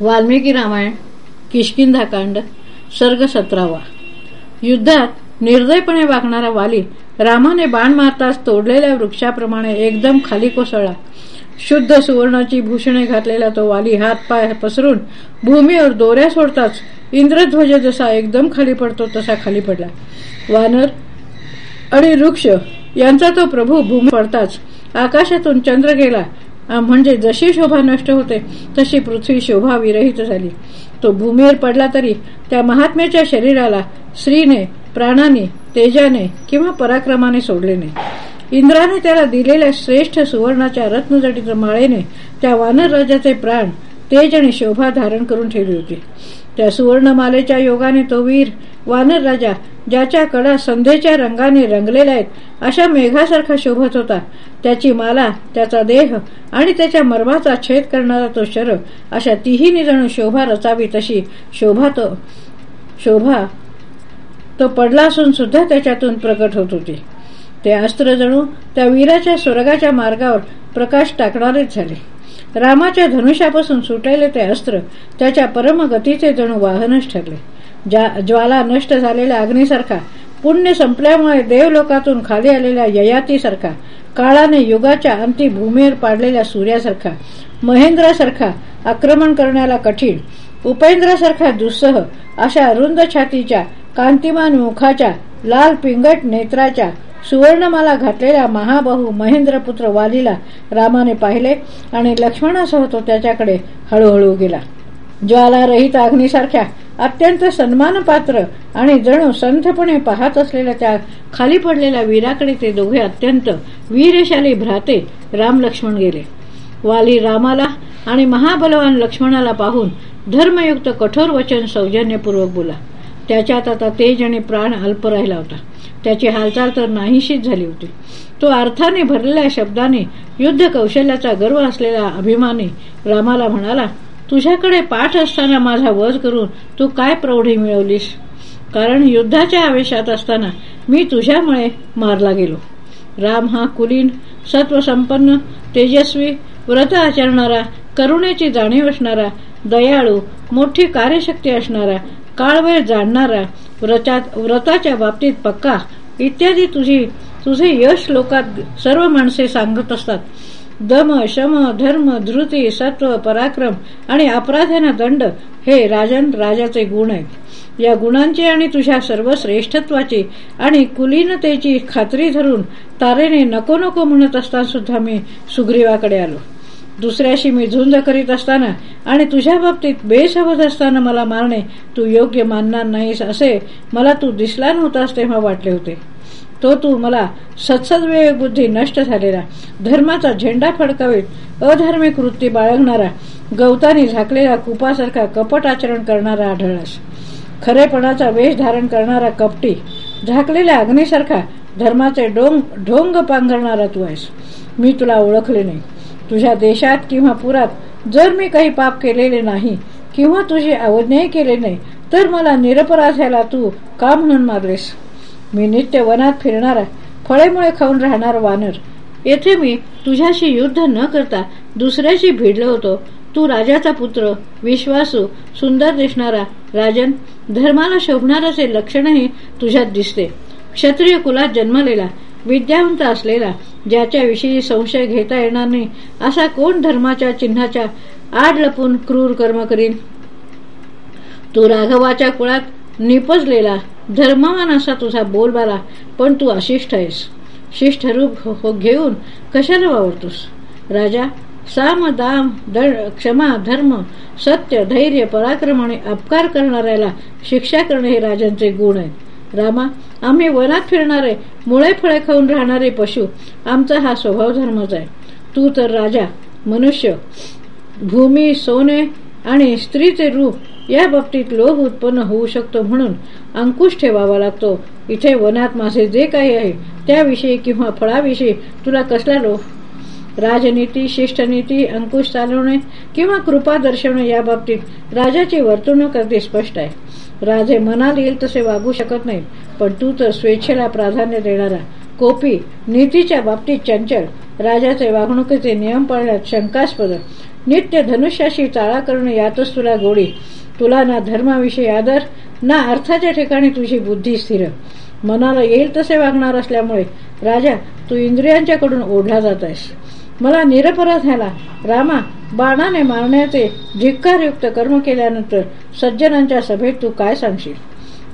वाल्मिकी रामायण किशकिंधाकांड सर्ग सतरावा. युद्धात निर्दयपणे वागणारा वाली रामाने बाण मारताच तोडलेल्या वृक्षाप्रमाणे एकदम खाली कोसळला. शुद्ध सुवर्णाची भूषणे घातलेला तो वाली हात पाय पसरून भूमीवर दोऱ्या सोडताच इंद्रध्वज जसा एकदम खाली पडतो तसा खाली पडला. वानर आणि वृक्ष यांचा तो प्रभू भूमी पडताच आकाशातून चंद्र गेला. म्हणजे जशी शोभा नष्ट होते तशी पृथ्वी शोभा विरहित झाली. तो भूमीवर पडला तरी त्या महात्म्याच्या शरीराला स्त्रीने प्राणाने तेजाने किंवा पराक्रमाने सोडले नाही. इंद्राने त्याला दिलेल्या श्रेष्ठ सुवर्णाच्या रत्नजटीत माळेने त्या वानर राजाचे प्राण तेज आणि शोभा धारण करून ठेवली होती. त्या सुवर्णमालेच्या योगाने तो वीर वानर राजा ज्याच्या कडा संधेच्या रंगाने रंगलेल्या आहेत अशा मेघासारखा शोभत होता. त्याची माला त्याचा देह आणि त्याच्या मर्माचा छेद करणारा तो शर अशा तिही जणू शोभा रचावी तशी शोभा तो शोभा तो पडला असून सुद्धा त्याच्यातून प्रकट होत होती. ते अस्त्र जणू त्या वीराच्या स्वर्गाच्या मार्गावर प्रकाश टाकणारेच झाले. रामाच्या धनुष्यापासून सुटलेले ते अस्त्र त्याच्या परमगतीचे जणू वाहनच ठरले. ज्वाला नष्ट झालेल्या अग्नीसारखा पुण्य संपल्यामुळे देवलोकातून खाली आलेल्या ययातीसारखा काळाने युगाच्या अंती भूमीवर पाडलेल्या सूर्यासारखा महेंद्रासारखा आक्रमण करण्याला कठीण उपेंद्रासारखा दुस्सह अशा रुंद छातीच्या कांतिमान मुखाच्या लाल पिंगट नेत्राच्या सुवर्णमाला घातलेल्या महाबाहू महेंद्रपुत्र वालीला रामाने पाहिले आणि लक्ष्मणासह तो त्याच्याकडे हळूहळू गेला. ज्वालारहित अग्नीसारख्या अत्यंत सन्मानपात्र आणि जणू संथपणे पाहत असलेल्या त्या खाली पडलेल्या वीराकडे ते दोघे अत्यंत वीरशाली भ्राते राम लक्ष्मण गेले. वाली रामाला आणि महाबलवान लक्ष्मणाला पाहून धर्मयुक्त कठोर वचन सौजन्यपूर्वक बोला. त्याच्यात आता तेज आणि प्राण अल्प राहिला होता. त्याची हालचाल तर नाहीशीच झाली होती. तो अर्थाने भरलेल्या शब्दाने युद्ध कौशल्याचा गर्व असलेला अभिमानी रामाला म्हणाला तुझ्याकडे पाठ असताना माझा वध करून तू काय प्रौढी मिळवलीस? कारण युद्धाच्या आवेशात असताना मी तुझ्यामुळे मारला गेलो. राम हा कुलीन सत्वसंपन्न तेजस्वी व्रत आचरणारा करुणेची जाणीव असणारा दयाळू मोठी कार्यशक्ती असणारा काळवेळ जाणणारा व्रताच्या बाबतीत पक्का इत्यादी तुझी तुझे यश लोकात सर्व माणसे सांगत असतात. दम शम धर्म धृती सत्व पराक्रम आणि अपराधेना दंड हे राजन राजाचे गुण आहेत. या गुणांची आणि तुझ्या सर्व श्रेष्ठत्वाची आणि कुलीनतेची खात्री धरून तारेने नको नको म्हणत असताना सुद्धा मी सुग्रीवाकडे आलो. दुसऱ्याशी मी झुंज करीत असताना आणि तुझ्या बाबतीत बेसबद असताना मला मारणे तू योग्य मानणार नाहीस असे मला तू दिसला नव्हतास तेव्हा वाटले होते. तो तू मला सत्सद्विवेक बुद्धी नष्ट झालेला धर्माचा झेंडा फडकावीत अधार्मिक वृत्ती बाळगणारा गवतानी झाकलेला कुपासारखा कपट आचरण करणारा आढळलास. खरेपणाचा वेश धारण करणारा कपटी झाकलेल्या अग्नीसारखा धर्माचे डोंग ढोंग पांघरणारा तू आहेस. मी तुला ओळखले नाही. तुझ्या देशात किंवा पुरात जर मी काही पाप केलेले नाही किंवा तुझी अवज्ञाही केले नाही तर मला निरपराध्याला तू का म्हणून मारलेस? मी नित्य वनात फिरणारा फळेमुळे खाऊन राहणार वानर. येथे मी तुझ्याशी युद्ध न करता दुसऱ्याशी भिडलो होतो. तू राजाचा पुत्र विश्वासू सुंदर दिसणारा राजन धर्माला शोभणाराचे लक्षणही तुझ्यात दिसते. क्षत्रिय कुलात जन्मलेला विद्यावंत असलेला ज्याच्याविषयी संशय घेता येणार नाही असा कोण धर्माच्या चिन्हाच्या आड लपून क्रूर कर्म करीन? तू राघवाच्या कुळात निपजलेला धर्मवान असा तुझा बोलबाला पण तू अशिष्ट आहेस. शिष्ट रूप हो, हो, घेऊन कशाला वावरतोस? राजा साम दाम क्षमा धर्म सत्य धैर्य पराक्रम आणि अपकार करणाऱ्याला शिक्षा करणे हे राजांचे गुण आहेत रामा आम्ही वनात फिरणारे मुळे फळे खाऊन राहणारे पशु आमचा हा स्वभाव धर्मच आहे. तू तर राजा मनुष्य भूमी सोने आणि स्त्रीचे रूप या बाबतीत लोभ उत्पन्न होऊ शकतो म्हणून अंकुश ठेवावा लागतो. इथे वनात माझे जे काही आहे त्याविषयी किंवा फळाविषयी तुला कसला लोभ? राजनीती शिष्टनीती अंकुश चालवणे किंवा कृपा दर्शवणे या बाबतीत राजाची वर्तणूक अगदी स्पष्ट आहे. राजे मनात येईल तसे वागू शकत नाही पण तू तर स्वेच्छेला प्राधान्य देणारा कोपी नीतीच्या बाबतीत चंचल राजाचे वागणुकीचे नियम पाळण्यात शंकास्पद नित्य धनुष्याशी चाळा करणे यातच तुला गोडी. तुला ना धर्माविषयी आदर ना अर्थाच्या ठिकाणी तुझी बुद्धी स्थिर. मनाला येईल तसे वागणार असल्यामुळे राजा तू इंद्रियांच्याकडून ओढला जात आहेस. मला निरपराध ह्याला रामा बाणाने मारण्याचे धिक्कारयुक्त कर्म केल्यानंतर सज्जनांच्या सभेत तू काय सांगशील?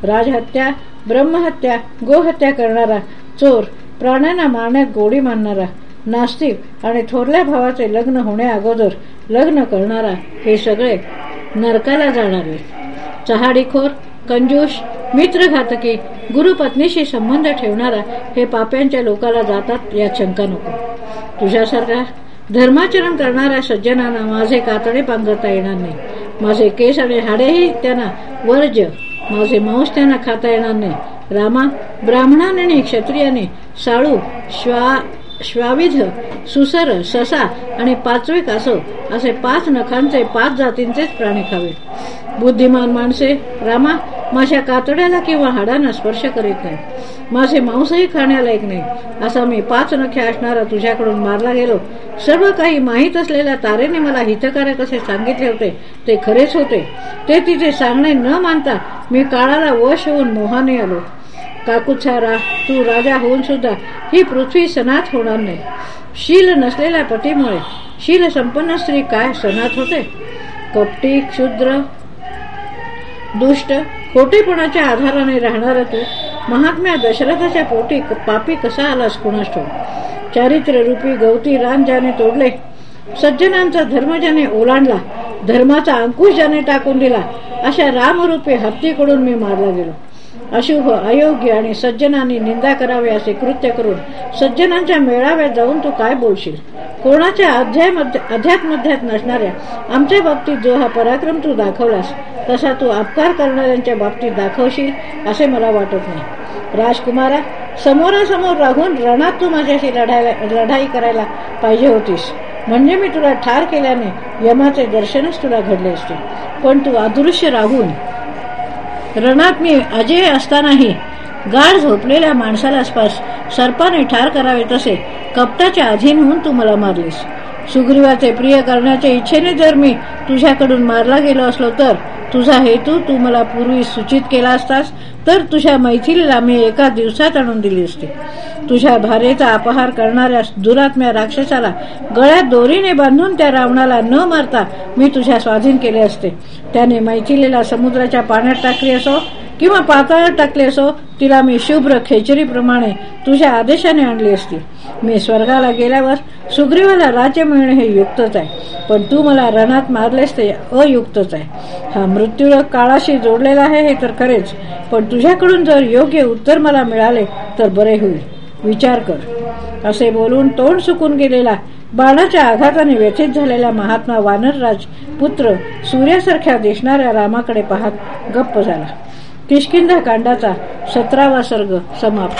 राजहत्या ब्रह्महत्या गोहत्या करणारा चोर प्राण्यांना मारण्यात गोडी मानणारा नास्तिक आणि थोरल्या भावाचे लग्न होण्या अगोदर लग्न करणारा हे सगळे नरकाला जाणारे चहाडीखोर कंजूष मित्रघातकी गुरुपत्नीशी संबंध ठेवणारा हे पाप्यांच्या लोकाला जातात या शंका नको. तुझ्यासारखा धर्माचरण करणाऱ्या सज्जनांना माझे कातडे पांघरता येणार नाही. माझे केस आणि हाडेही त्यांना वर्ज्य माझे मांस त्यांना खाता येणार नाही. रामा ब्राह्मणाने आणि क्षत्रियाने साळू श्वा श्वाविध सुसर ससा आणि पाचवे कासव असे पाच नखांचे पाच जातींचेच प्राणी खावे. बुद्धिमान माणसे रामा माझ्या कातड्याला किंवा हाडांना स्पर्श करीत नाही. माझे मांसही खाण्यालायक नाही. असा मी पाच नखे असणारा तुझ्याकडून मारला गेलो. सर्व काही माहीत असलेल्या तारेने मला हितकारक असे सांगितले होते. ते खरेच होते. ते तिचे सांगणे न मानता मी काळाला वश होऊन मोहाने आलो. काकुच्छारा तू राजा होऊन सुद्धा ही पृथ्वी सनात होणार नाही. शील नसलेल्या पतीमुळे शील संपन्न स्त्री काय सनात होते? कपटी क्षुद्र दुष्ट खोटेपणाच्या आधाराने राहणारा तू. महात्म्या दशरथाच्या पोटी पापी कसा आलास कुणास चारित्र्य रूपी गवती रान ज्याने तोडले सज्जनांचा धर्म ज्याने ओलांडला धर्माचा अंकुश ज्याने टाकून दिला अशा रामरूपी हत्तीकडून मी मारला गेलो. अशुभ अयोग्य आणि सज्जनांनी निंदा करावी असे कृत्य करून सज्जनांच्या मेळाव्यात जाऊन तू काय बोलशील? कोणाच्या अध्यात्मध्यात नसणाऱ्या आमच्या बाबतीत जो हा पराक्रम तू दाखवलास तसा तू अपकार करणाऱ्यांच्या बाबतीत दाखवशील असे मला वाटत नाही. राजकुमारा समोरासमोर राहून रणात तू माझ्याशी लढायला लढाई करायला पाहिजे होतीस. म्हणजे मी तुला ठार केल्याने यमाचे दर्शनच तुला घडले असते पण तू अदृश्य राहून रणात मी अजय असतानाही गाढ झोपलेल्या माणसाला स्पर्श सर्पाने ठार करावे तसे कपटाच्या अधीन होऊन तू मला मारलीस. सुग्रीवाचे प्रिय करण्याच्या इच्छेने जर मी तुझ्याकडून मारला गेलो असलो तर तुझा हेतू तू मला पूर्वी सूचित केला असतास तर तुझ्या मैथिलीला मी एका दिवसात आणून दिली असती. तुझ्या भारेचा अपहार करणाऱ्या दुरात्म्या राक्षसाला गळ्यात दोरीने बांधून त्या रावणाला न मारता मी तुझ्या स्वाधीन केले असते. त्याने मैथिलीला समुद्राच्या पाण्यात टाकली असो किंवा पाताळात टाकले असो तिला मी शुभ्र खेचरीप्रमाणे तुझ्या आदेशाने आणली असती. मी स्वर्गाला गेल्यावर सुग्रीवाला राज्य मिळणे हे युक्तच आहे. पण तू मला रणात मारलेस ते अयुक्तच आहे. हा मृत्यू काळाशी जोडलेला आहे हे तर खरेच. पण तुझ्याकडून जर योग्य उत्तर मला मिळाले तर बरे होईल. विचार कर. असे बोलून तोंड सुकून गेलेला बाणाच्या आघाताने व्यथित झालेला महात्मा वानरराज पुत्र सूर्यासारख्या दिसणाऱ्या रामाकडे पाहत गप्प झाला. किशकिंदा कांडाचा सतरावा सर्ग समाप्त.